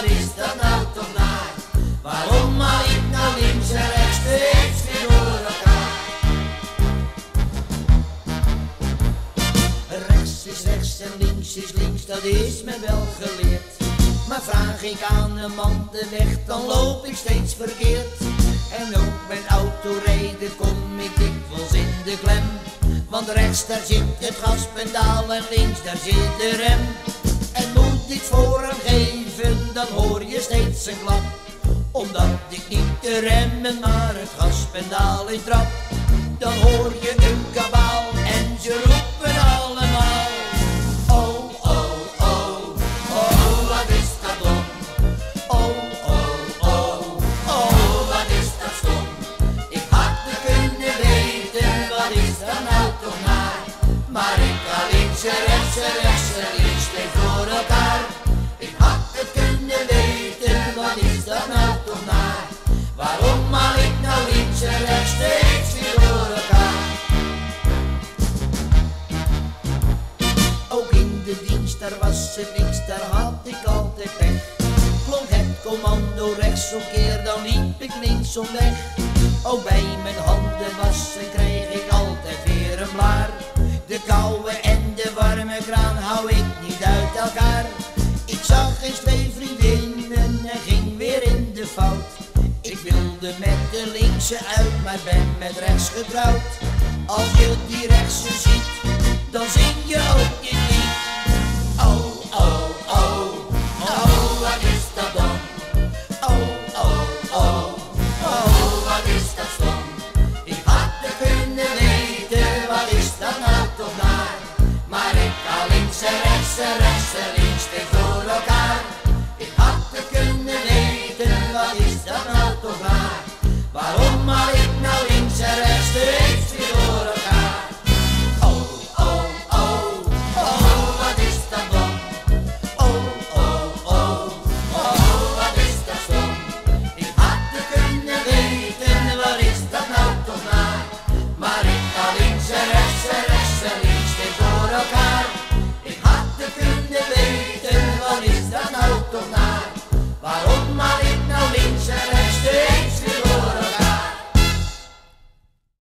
wat is dat nou toch naar? Waarom maar ik nou links en rechts steeds weer door elkaar? Rechts is rechts en links is links, dat is me wel geleerd. Maar vraag ik aan een man de weg, dan loop ik steeds verkeerd. En ook met autorijden kom ik dikwijls in de klem. Want rechts daar zit het gaspedaal en links daar zit de rem. En moet ik voor hem geven, dan hoor je steeds een klap. Omdat ik niet de remmen, maar het gaspedaal in trap. Dan hoor je een daar was het niks, daar had ik altijd pech. Klonk het commando rechts keer, dan liep ik linksom weg. Ook bij mijn handen wassen kreeg ik altijd weer een blaar. De koude en de warme kraan hou ik niet uit elkaar. Ik zag eens twee vriendinnen en ging weer in de fout. Ik wilde met de linkse uit, maar ben met rechts getrouwd. Als je die rechtse ziet, dan zing será.